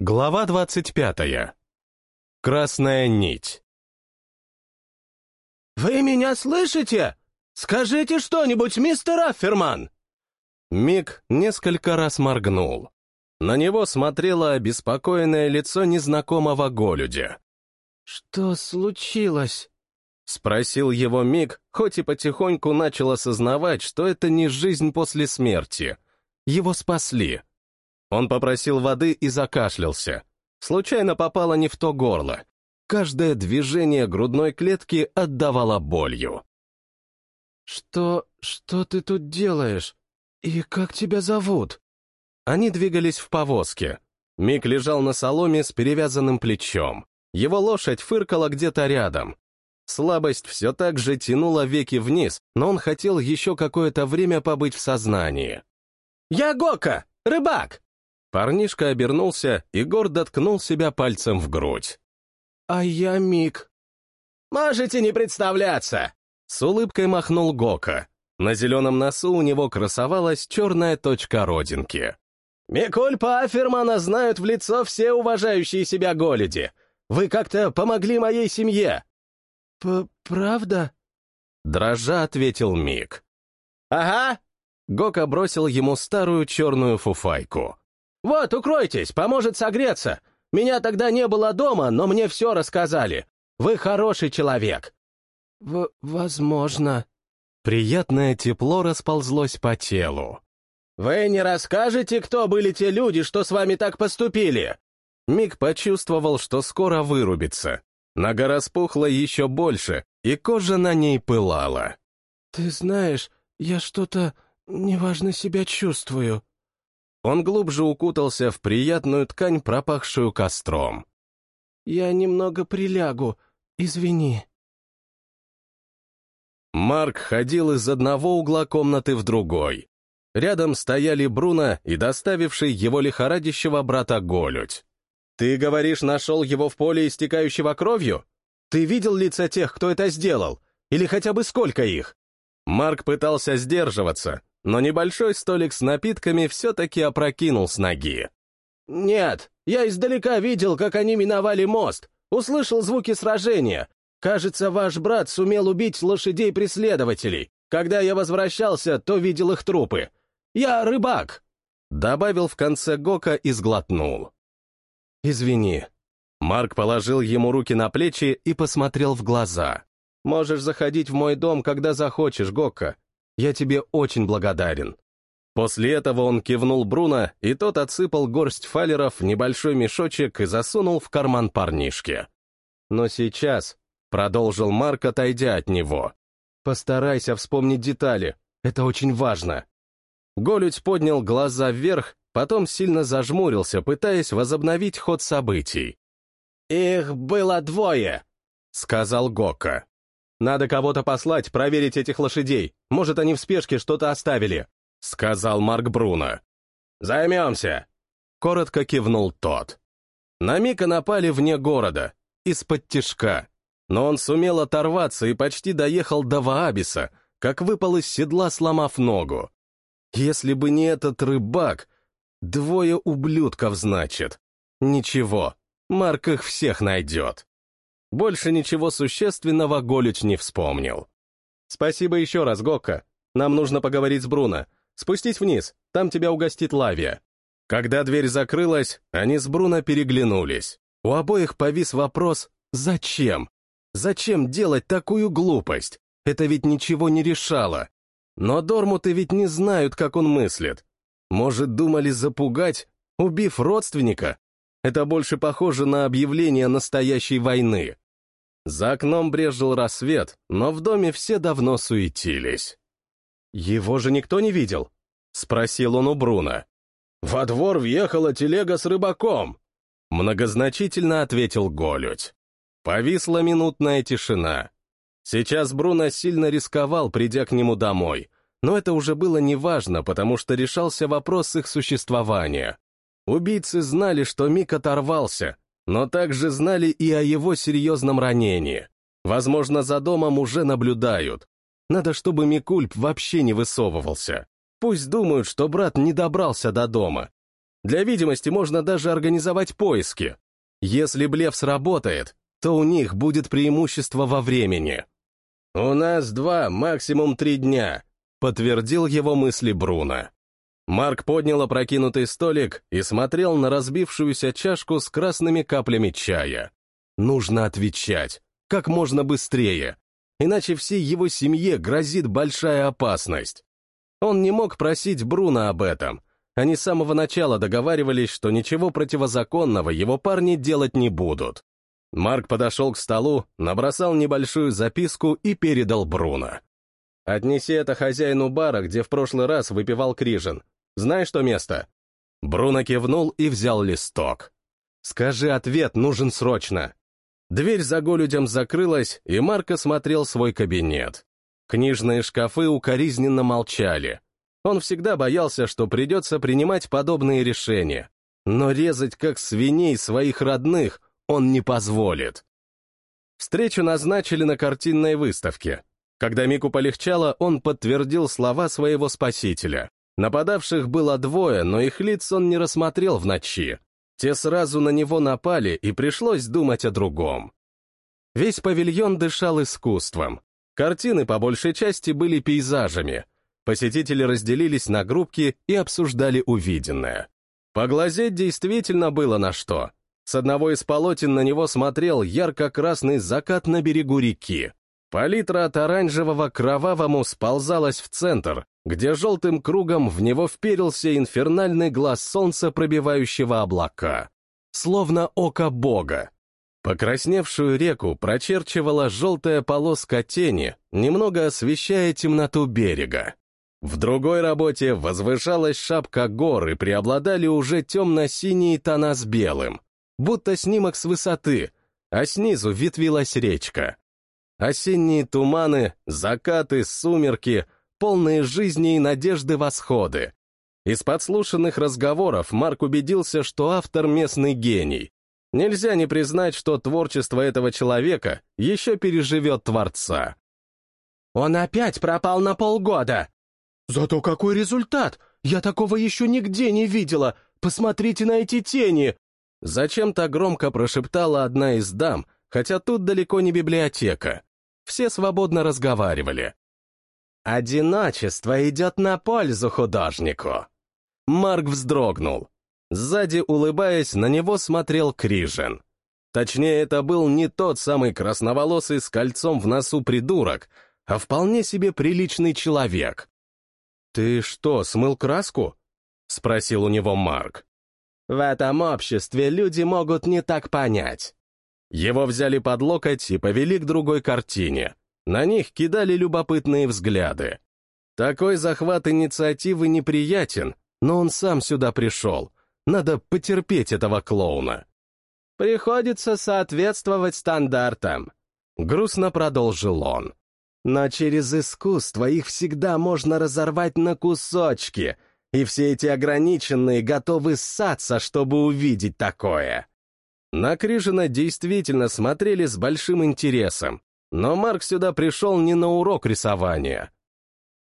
Глава двадцать пятая. Красная нить. «Вы меня слышите? Скажите что-нибудь, мистер Афферман!» Мик несколько раз моргнул. На него смотрело обеспокоенное лицо незнакомого голюдя. «Что случилось?» — спросил его Мик, хоть и потихоньку начал осознавать, что это не жизнь после смерти. Его спасли. Он попросил воды и закашлялся. Случайно попало не в то горло. Каждое движение грудной клетки отдавало болью. «Что... что ты тут делаешь? И как тебя зовут?» Они двигались в повозке. Мик лежал на соломе с перевязанным плечом. Его лошадь фыркала где-то рядом. Слабость все так же тянула веки вниз, но он хотел еще какое-то время побыть в сознании. «Я Гока, рыбак!» Парнишка обернулся и гордо ткнул себя пальцем в грудь. «А я Мик». «Можете не представляться!» С улыбкой махнул Гока. На зеленом носу у него красовалась черная точка родинки. «Микульпа Афермана знают в лицо все уважающие себя голеди. Вы как-то помогли моей семье». П «Правда?» Дрожа ответил Мик. «Ага». Гока бросил ему старую черную фуфайку. «Вот, укройтесь, поможет согреться. Меня тогда не было дома, но мне все рассказали. Вы хороший человек». В «Возможно». Приятное тепло расползлось по телу. «Вы не расскажете, кто были те люди, что с вами так поступили?» Мик почувствовал, что скоро вырубится. Нога распухла еще больше, и кожа на ней пылала. «Ты знаешь, я что-то неважно себя чувствую», он глубже укутался в приятную ткань, пропахшую костром. «Я немного прилягу, извини». Марк ходил из одного угла комнаты в другой. Рядом стояли Бруно и доставивший его лихорадящего брата Голють. «Ты, говоришь, нашел его в поле, истекающего кровью? Ты видел лица тех, кто это сделал? Или хотя бы сколько их?» Марк пытался сдерживаться, но небольшой столик с напитками все-таки опрокинул с ноги. «Нет, я издалека видел, как они миновали мост, услышал звуки сражения. Кажется, ваш брат сумел убить лошадей преследователей. Когда я возвращался, то видел их трупы. Я рыбак!» Добавил в конце Гока и сглотнул. «Извини». Марк положил ему руки на плечи и посмотрел в глаза. «Можешь заходить в мой дом, когда захочешь, Гока. Я тебе очень благодарен». После этого он кивнул Бруно, и тот отсыпал горсть фалеров в небольшой мешочек и засунул в карман парнишки. «Но сейчас», — продолжил Марк, отойдя от него, — «постарайся вспомнить детали, это очень важно». Голють поднял глаза вверх, потом сильно зажмурился, пытаясь возобновить ход событий. «Их было двое», — сказал Гока. «Надо кого-то послать, проверить этих лошадей. Может, они в спешке что-то оставили», — сказал Марк Бруно. «Займемся», — коротко кивнул тот. На Мика напали вне города, из-под тишка. Но он сумел оторваться и почти доехал до Ваабиса, как выпал из седла, сломав ногу. Если бы не этот рыбак, двое ублюдков, значит. Ничего, Марк их всех найдет. Больше ничего существенного Голич не вспомнил. «Спасибо еще раз, Гокка. Нам нужно поговорить с Бруно. Спустись вниз, там тебя угостит Лавия». Когда дверь закрылась, они с Бруно переглянулись. У обоих повис вопрос «Зачем?» Зачем делать такую глупость? Это ведь ничего не решало. Но Дормуты ведь не знают, как он мыслит. Может, думали запугать, убив родственника? Это больше похоже на объявление настоящей войны. За окном брежил рассвет, но в доме все давно суетились. «Его же никто не видел?» — спросил он у Бруна. «Во двор въехала телега с рыбаком», — многозначительно ответил Голють. Повисла минутная тишина. Сейчас Бруно сильно рисковал, придя к нему домой, но это уже было неважно, потому что решался вопрос их существования. Убийцы знали, что Мик оторвался, но также знали и о его серьезном ранении. Возможно, за домом уже наблюдают. Надо, чтобы Микульп вообще не высовывался. Пусть думают, что брат не добрался до дома. Для видимости можно даже организовать поиски. Если блеф сработает, то у них будет преимущество во времени. «У нас два, максимум три дня», — подтвердил его мысли Бруно. Марк поднял опрокинутый столик и смотрел на разбившуюся чашку с красными каплями чая. Нужно отвечать, как можно быстрее, иначе всей его семье грозит большая опасность. Он не мог просить Бруно об этом. Они с самого начала договаривались, что ничего противозаконного его парни делать не будут. Марк подошел к столу, набросал небольшую записку и передал Бруно. «Отнеси это хозяину бара, где в прошлый раз выпивал Крижин. Знаешь то место?» Бруно кивнул и взял листок. «Скажи ответ, нужен срочно». Дверь за голюдем закрылась, и Марк осмотрел свой кабинет. Книжные шкафы укоризненно молчали. Он всегда боялся, что придется принимать подобные решения. Но резать как свиней своих родных он не позволит. Встречу назначили на картинной выставке. Когда Мику полегчало, он подтвердил слова своего спасителя. Нападавших было двое, но их лиц он не рассмотрел в ночи. Те сразу на него напали, и пришлось думать о другом. Весь павильон дышал искусством. Картины по большей части были пейзажами. Посетители разделились на группки и обсуждали увиденное. Поглазеть действительно было на что. С одного из полотен на него смотрел ярко-красный закат на берегу реки. Палитра от оранжевого к кровавому сползалась в центр, где желтым кругом в него вперился инфернальный глаз солнца, пробивающего облака. Словно око бога. Покрасневшую реку прочерчивала желтая полоска тени, немного освещая темноту берега. В другой работе возвышалась шапка гор и преобладали уже темно-синие тона с белым, будто снимок с высоты, а снизу ветвилась речка. Осенние туманы, закаты, сумерки, полные жизни и надежды восходы. Из подслушанных разговоров Марк убедился, что автор местный гений. Нельзя не признать, что творчество этого человека еще переживет Творца. «Он опять пропал на полгода!» «Зато какой результат! Я такого еще нигде не видела! Посмотрите на эти тени!» Зачем-то громко прошептала одна из дам, хотя тут далеко не библиотека. Все свободно разговаривали. «Одиночество идет на пользу художнику!» Марк вздрогнул. Сзади, улыбаясь, на него смотрел Крижен. Точнее, это был не тот самый красноволосый с кольцом в носу придурок, а вполне себе приличный человек. «Ты что, смыл краску?» — спросил у него Марк. «В этом обществе люди могут не так понять. Его взяли под локоть и повели к другой картине. На них кидали любопытные взгляды. Такой захват инициативы неприятен, но он сам сюда пришел. Надо потерпеть этого клоуна. Приходится соответствовать стандартам. Грустно продолжил он. Но через искусство их всегда можно разорвать на кусочки, и все эти ограниченные готовы ссаться, чтобы увидеть такое. На Крижина действительно смотрели с большим интересом, но Марк сюда пришел не на урок рисования.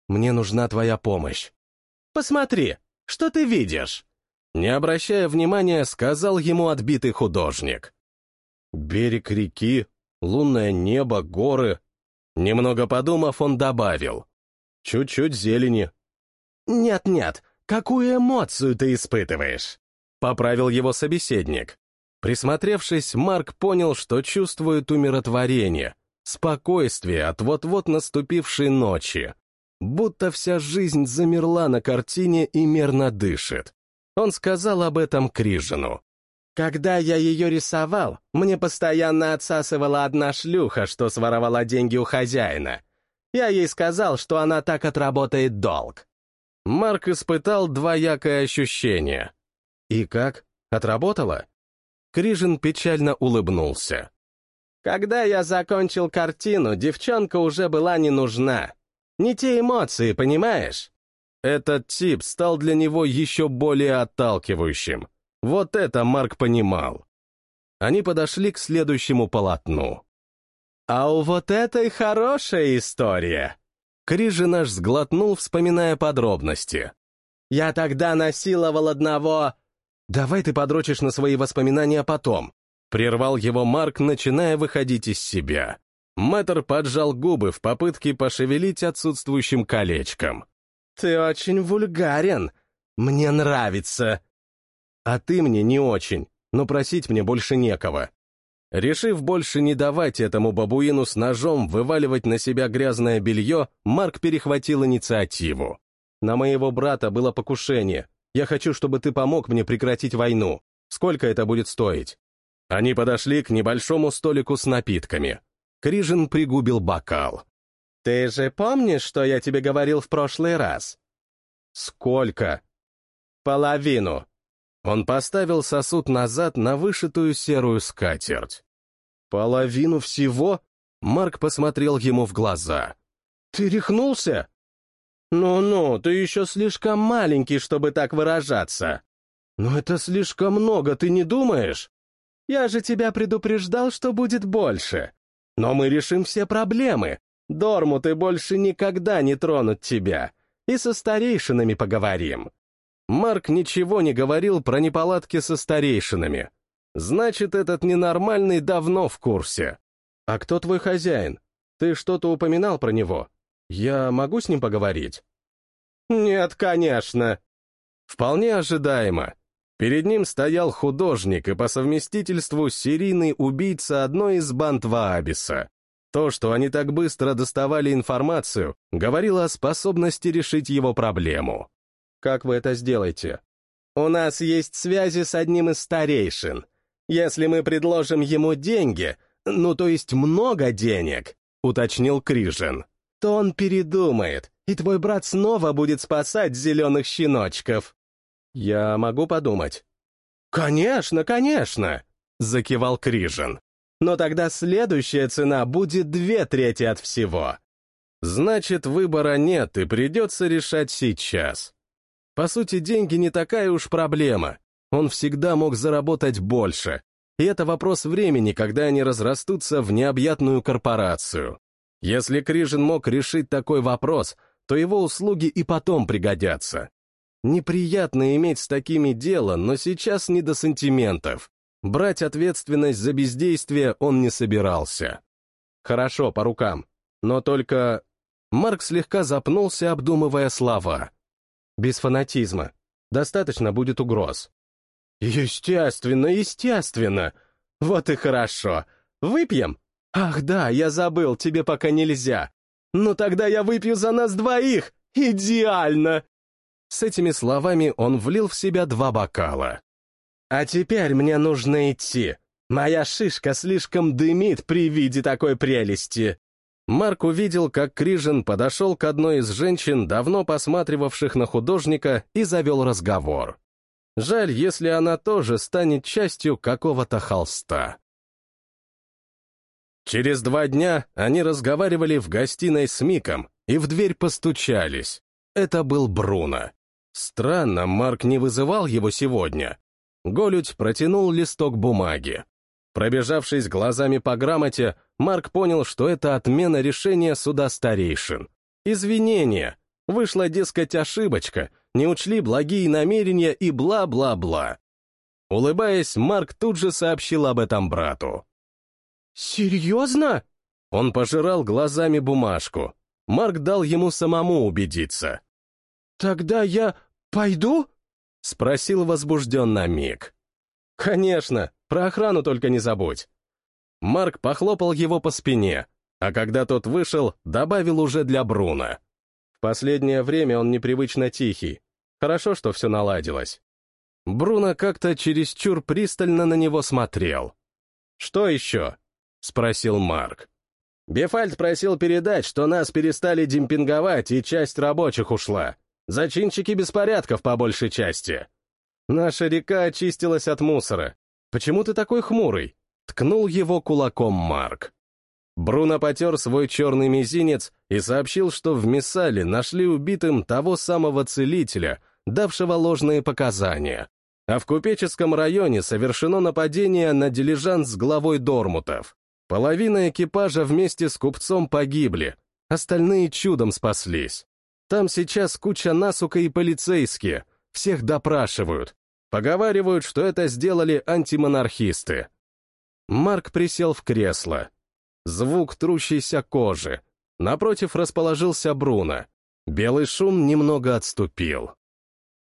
«Мне нужна твоя помощь». «Посмотри, что ты видишь?» Не обращая внимания, сказал ему отбитый художник. «Берег реки, лунное небо, горы». Немного подумав, он добавил. «Чуть-чуть зелени». «Нет-нет, какую эмоцию ты испытываешь?» Поправил его собеседник. Присмотревшись, Марк понял, что чувствует умиротворение, спокойствие от вот-вот наступившей ночи. Будто вся жизнь замерла на картине и мерно дышит. Он сказал об этом Крижину. «Когда я ее рисовал, мне постоянно отсасывала одна шлюха, что своровала деньги у хозяина. Я ей сказал, что она так отработает долг». Марк испытал двоякое ощущение. «И как? Отработала?» Крижин печально улыбнулся. «Когда я закончил картину, девчонка уже была не нужна. Не те эмоции, понимаешь?» Этот тип стал для него еще более отталкивающим. Вот это Марк понимал. Они подошли к следующему полотну. «А у вот этой хорошая история!» Крижин аж сглотнул, вспоминая подробности. «Я тогда насиловал одного давай ты подрочишь на свои воспоминания потом. Прервал его Марк, начиная выходить из себя. Мэтр поджал губы в попытке пошевелить отсутствующим колечком. «Ты очень вульгарен. Мне нравится». «А ты мне не очень, но просить мне больше некого». Решив больше не давать этому бабуину с ножом вываливать на себя грязное белье, Марк перехватил инициативу. «На моего брата было покушение. Я хочу, чтобы ты помог мне прекратить войну. Сколько это будет стоить?» Они подошли к небольшому столику с напитками. Крижин пригубил бокал. «Ты же помнишь, что я тебе говорил в прошлый раз?» «Сколько?» «Половину». Он поставил сосуд назад на вышитую серую скатерть. «Половину всего?» Марк посмотрел ему в глаза. «Ты рехнулся?» «Ну-ну, ты еще слишком маленький, чтобы так выражаться». «Но это слишком много, ты не думаешь?» «Я же тебя предупреждал, что будет больше. Но мы решим все проблемы. Дормуты больше никогда не тронут тебя. И со старейшинами поговорим». Марк ничего не говорил про неполадки со старейшинами. Значит, этот ненормальный давно в курсе. А кто твой хозяин? Ты что-то упоминал про него? Я могу с ним поговорить? Нет, конечно. Вполне ожидаемо. Перед ним стоял художник и по совместительству серийный убийца одной из банд Ваабиса. То, что они так быстро доставали информацию, говорило о способности решить его проблему. Как вы это сделаете? У нас есть связи с одним из старейшин. Если мы предложим ему деньги, ну то есть много денег, уточнил Крижин, то он передумает, и твой брат снова будет спасать зеленых щеночков. «Я могу подумать?» «Конечно, конечно!» — закивал Крижин. «Но тогда следующая цена будет две трети от всего». «Значит, выбора нет, и придется решать сейчас». По сути, деньги не такая уж проблема. Он всегда мог заработать больше. И это вопрос времени, когда они разрастутся в необъятную корпорацию. Если Крижин мог решить такой вопрос, то его услуги и потом пригодятся. Неприятно иметь с такими дело, но сейчас не до сантиментов. Брать ответственность за бездействие он не собирался. Хорошо, по рукам. Но только... Марк слегка запнулся, обдумывая слова. Без фанатизма. Достаточно будет угроз. Естественно, естественно. Вот и хорошо. Выпьем? Ах да, я забыл, тебе пока нельзя. Ну тогда я выпью за нас двоих. Идеально! С этими словами он влил в себя два бокала. «А теперь мне нужно идти. Моя шишка слишком дымит при виде такой прелести». Марк увидел, как Крижин подошел к одной из женщин, давно посматривавших на художника, и завел разговор. Жаль, если она тоже станет частью какого-то холста. Через два дня они разговаривали в гостиной с Миком, и в дверь постучались. Это был Бруно. Странно, Марк не вызывал его сегодня. Голють протянул листок бумаги. Пробежавшись глазами по грамоте, Марк понял, что это отмена решения суда старейшин. Извинения. Вышла, дескать, ошибочка, не учли благие намерения и бла-бла-бла. Улыбаясь, Марк тут же сообщил об этом брату. «Серьезно?» Он пожирал глазами бумажку. Марк дал ему самому убедиться. «Тогда я пойду?» — спросил возбужденно Мик. «Конечно, про охрану только не забудь». Марк похлопал его по спине, а когда тот вышел, добавил уже для Бруна. В последнее время он непривычно тихий. Хорошо, что все наладилось. Бруно как-то чересчур пристально на него смотрел. «Что еще?» — спросил Марк. «Бефальд просил передать, что нас перестали демпинговать, и часть рабочих ушла. Зачинщики беспорядков по большей части. Наша река очистилась от мусора. Почему ты такой хмурый? Ткнул его кулаком Марк. Бруно потер свой черный мизинец и сообщил, что в Миссале нашли убитым того самого целителя, давшего ложные показания. А в Купеческом районе совершено нападение на дилижанс с главой Дормутов. Половина экипажа вместе с купцом погибли, остальные чудом спаслись. Там сейчас куча насука и полицейские, всех допрашивают. Поговаривают, что это сделали антимонархисты. Марк присел в кресло. Звук трущейся кожи. Напротив расположился Бруно. Белый шум немного отступил.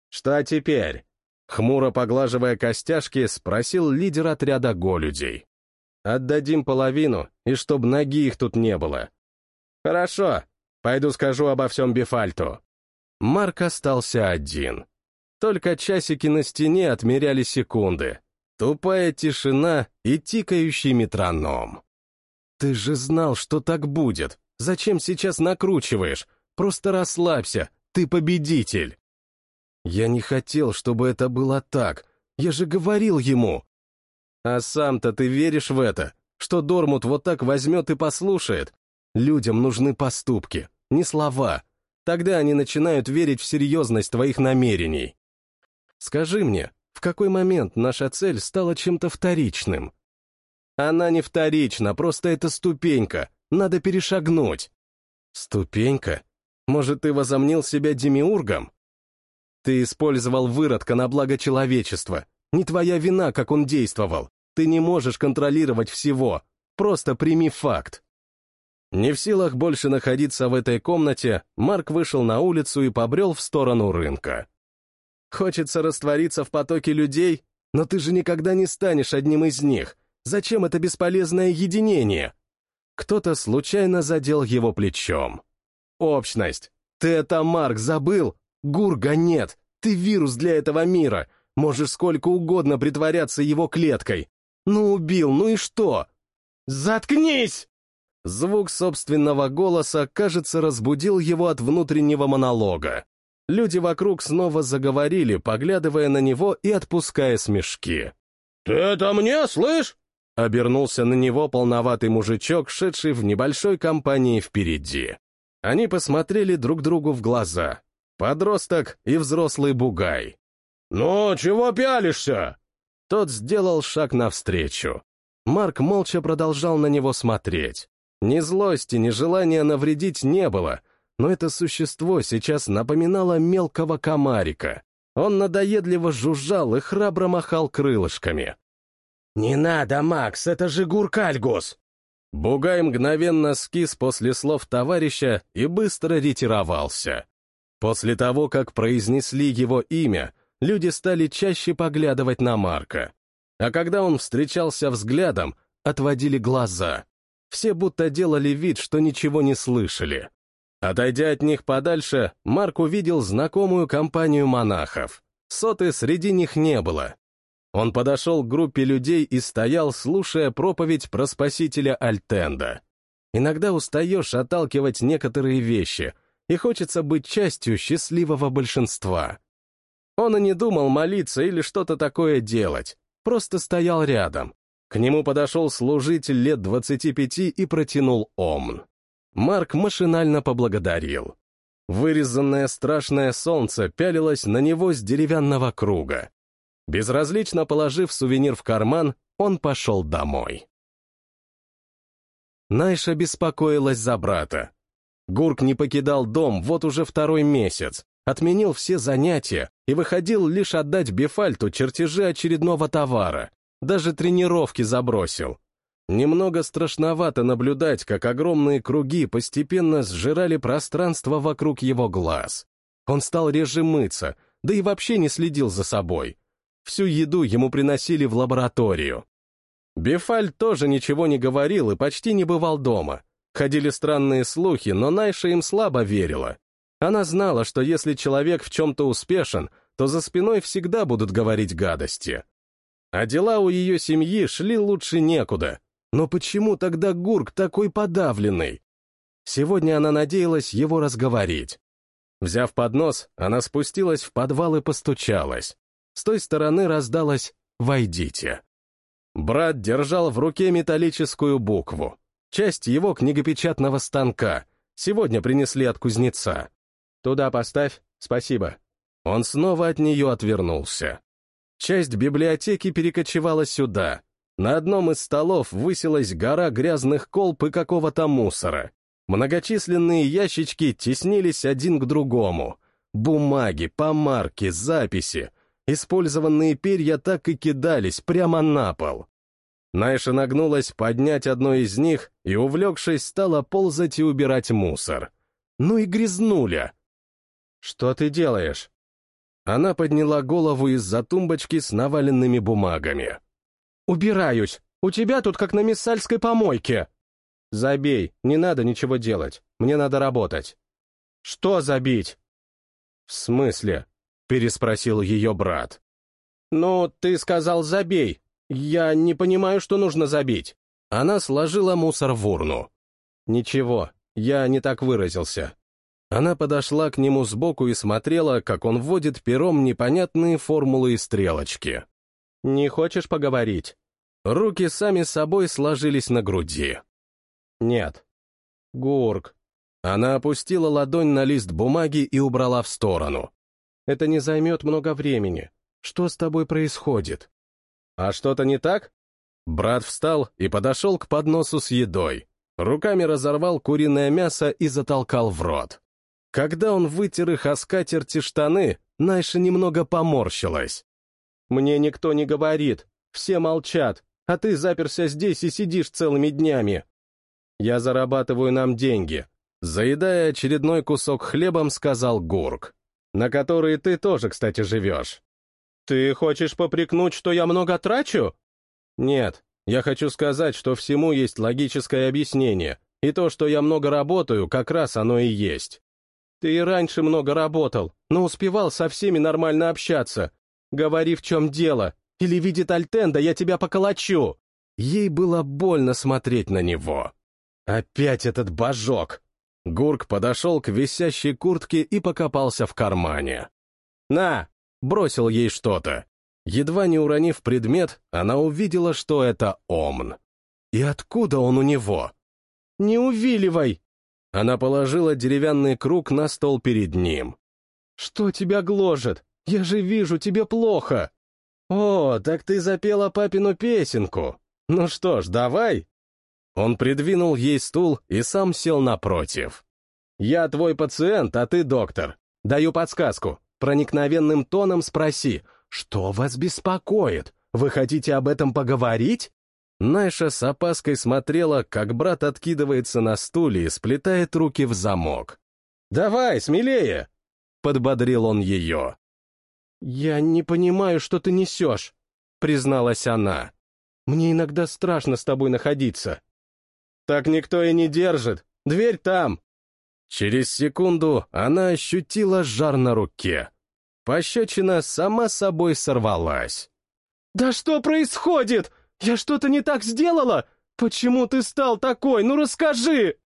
«Что теперь?» Хмуро поглаживая костяшки, спросил лидер отряда голюдей. «Отдадим половину, и чтоб ноги их тут не было». «Хорошо, пойду скажу обо всем Бефальту». Марк остался один. Только часики на стене отмеряли секунды. Тупая тишина и тикающий метроном. «Ты же знал, что так будет. Зачем сейчас накручиваешь? Просто расслабься, ты победитель!» «Я не хотел, чтобы это было так. Я же говорил ему!» «А сам-то ты веришь в это? Что Дормут вот так возьмет и послушает? Людям нужны поступки, не слова. Тогда они начинают верить в серьезность твоих намерений. Скажи мне, в какой момент наша цель стала чем-то вторичным?» «Она не вторична, просто это ступенька, надо перешагнуть». «Ступенька? Может, ты возомнил себя демиургом? Ты использовал выродка на благо человечества. Не твоя вина, как он действовал. Ты не можешь контролировать всего. Просто прими факт. Не в силах больше находиться в этой комнате, Марк вышел на улицу и побрел в сторону рынка. Хочется раствориться в потоке людей, но ты же никогда не станешь одним из них. Зачем это бесполезное единение? Кто-то случайно задел его плечом. Общность. Ты это, Марк, забыл? Гурга нет. Ты вирус для этого мира. Можешь сколько угодно притворяться его клеткой. Ну, убил, ну и что? Заткнись! Звук собственного голоса, кажется, разбудил его от внутреннего монолога. Люди вокруг снова заговорили, поглядывая на него и отпуская смешки. «Ты это мне, слышь?» Обернулся на него полноватый мужичок, шедший в небольшой компании впереди. Они посмотрели друг другу в глаза. Подросток и взрослый бугай. «Ну, чего пялишься?» Тот сделал шаг навстречу. Марк молча продолжал на него смотреть. Ни злости, ни желания навредить не было, но это существо сейчас напоминало мелкого комарика. Он надоедливо жужжал и храбро махал крылышками. «Не надо, Макс, это же Гуркальгус!» Бугай мгновенно скис после слов товарища и быстро ретировался. После того, как произнесли его имя, люди стали чаще поглядывать на Марка. А когда он встречался взглядом, отводили глаза. Все будто делали вид, что ничего не слышали. Отойдя от них подальше, Марк увидел знакомую компанию монахов. Соты среди них не было, он подошел к группе людей и стоял, слушая проповедь про спасителя Альтенда. Иногда устаешь отталкивать некоторые вещи, и хочется быть частью счастливого большинства. Он и не думал молиться или что-то такое делать, просто стоял рядом. К нему подошел служитель лет 25 и протянул омн. Марк машинально поблагодарил. Вырезанное страшное солнце пялилось на него с деревянного круга. Безразлично положив сувенир в карман, он пошел домой. Найша беспокоилась за брата. Гурк не покидал дом вот уже второй месяц, отменил все занятия и выходил лишь отдать Бефальту чертежи очередного товара, даже тренировки забросил. Немного страшновато наблюдать, как огромные круги постепенно сжирали пространство вокруг его глаз. Он стал реже мыться, да и вообще не следил за собой. Всю еду ему приносили в лабораторию. Бефаль тоже ничего не говорил и почти не бывал дома. Ходили странные слухи, но Найша им слабо верила. Она знала, что если человек в чем-то успешен, то за спиной всегда будут говорить гадости. А дела у ее семьи шли лучше некуда. Но почему тогда Гурк такой подавленный? Сегодня она надеялась его разговорить. Взяв поднос, она спустилась в подвал и постучалась. С той стороны раздалось «Войдите». Брат держал в руке металлическую букву. Часть его книгопечатного станка. Сегодня принесли от кузнеца. «Туда поставь, спасибо». Он снова от нее отвернулся. Часть библиотеки перекочевала сюда. На одном из столов высилась гора грязных колб и какого-то мусора. Многочисленные ящички теснились один к другому. Бумаги, помарки, записи — Использованные перья так и кидались прямо на пол. Найша нагнулась поднять одно из них и, увлекшись, стала ползать и убирать мусор. Ну и грязнуля. «Что ты делаешь?» Она подняла голову из-за тумбочки с наваленными бумагами. «Убираюсь! У тебя тут как на миссальской помойке!» «Забей, не надо ничего делать, мне надо работать». «Что забить?» «В смысле?» — переспросил ее брат. «Ну, ты сказал «забей». Я не понимаю, что нужно забить». Она сложила мусор в урну. «Ничего, я не так выразился». Она подошла к нему сбоку и смотрела, как он вводит пером непонятные формулы и стрелочки. «Не хочешь поговорить?» Руки сами собой сложились на груди. «Нет». «Гурк». Она опустила ладонь на лист бумаги и убрала в сторону. «Это не займет много времени. Что с тобой происходит?» «А что-то не так?» Брат встал и подошел к подносу с едой. Руками разорвал куриное мясо и затолкал в рот. Когда он вытер их о скатерти штаны, Найша немного поморщилась. «Мне никто не говорит, все молчат, а ты заперся здесь и сидишь целыми днями». «Я зарабатываю нам деньги», — заедая очередной кусок хлебом, сказал Гурк, «на которые ты тоже, кстати, живешь». «Ты хочешь попрекнуть, что я много трачу?» «Нет, я хочу сказать, что всему есть логическое объяснение, и то, что я много работаю, как раз оно и есть». Ты и раньше много работал, но успевал со всеми нормально общаться. Говори, в чем дело, или видит Альтенда, я тебя поколочу!» Ей было больно смотреть на него. Опять этот божок! Гурк подошел к висящей куртке и покопался в кармане. «На!» — бросил ей что-то. Едва не уронив предмет, она увидела, что это Омн. И откуда он у него? «Не увиливай!» Она положила деревянный круг на стол перед ним. «Что тебя гложет? Я же вижу, тебе плохо!» «О, так ты запела папину песенку! Ну что ж, давай!» Он придвинул ей стул и сам сел напротив. «Я твой пациент, а ты доктор. Даю подсказку. Проникновенным тоном спроси, что вас беспокоит? Вы хотите об этом поговорить?» Найша с опаской смотрела, как брат откидывается на стуле и сплетает руки в замок. «Давай, смелее!» — подбодрил он ее. «Я не понимаю, что ты несешь», — призналась она. «Мне иногда страшно с тобой находиться». «Так никто и не держит. Дверь там». Через секунду она ощутила жар на руке. Пощечина сама собой сорвалась. «Да что происходит?» «Я что-то не так сделала? Почему ты стал такой? Ну расскажи!»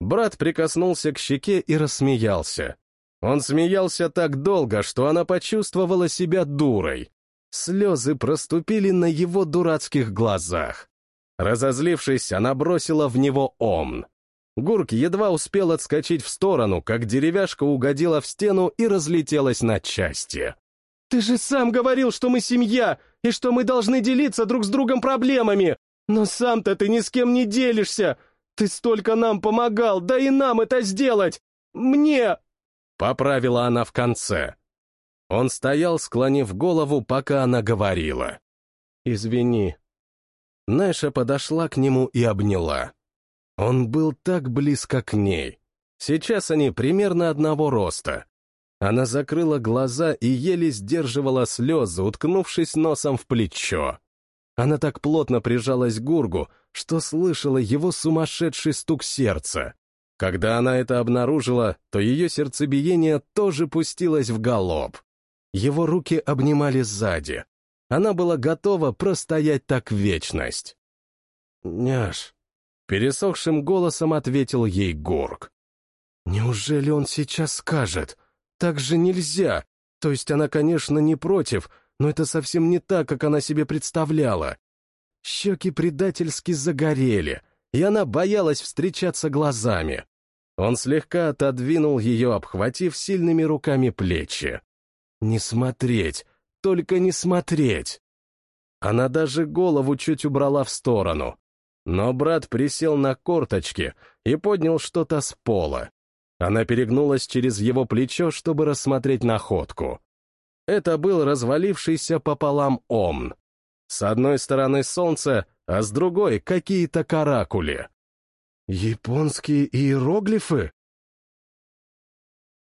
Брат прикоснулся к щеке и рассмеялся. Он смеялся так долго, что она почувствовала себя дурой. Слезы проступили на его дурацких глазах. Разозлившись, она бросила в него омн. Гурк едва успел отскочить в сторону, как деревяшка угодила в стену и разлетелась на части. «Ты же сам говорил, что мы семья, и что мы должны делиться друг с другом проблемами! Но сам-то ты ни с кем не делишься! Ты столько нам помогал, да и нам это сделать! Мне!» Поправила она в конце. Он стоял, склонив голову, пока она говорила. «Извини». Нэша подошла к нему и обняла. Он был так близко к ней. Сейчас они примерно одного роста. Она закрыла глаза и еле сдерживала слезы, уткнувшись носом в плечо. Она так плотно прижалась к Гургу, что слышала его сумасшедший стук сердца. Когда она это обнаружила, то ее сердцебиение тоже пустилось в галоп. Его руки обнимали сзади. Она была готова простоять так вечность. «Няш», — пересохшим голосом ответил ей Гург. «Неужели он сейчас скажет?» Так же нельзя. То есть она, конечно, не против, но это совсем не так, как она себе представляла. Щеки предательски загорели, и она боялась встречаться глазами. Он слегка отодвинул ее, обхватив сильными руками плечи. «Не смотреть, только не смотреть!» Она даже голову чуть убрала в сторону. Но брат присел на корточки и поднял что-то с пола. Она перегнулась через его плечо, чтобы рассмотреть находку. Это был развалившийся пополам Омн. С одной стороны солнце, а с другой — какие-то каракули. «Японские иероглифы?»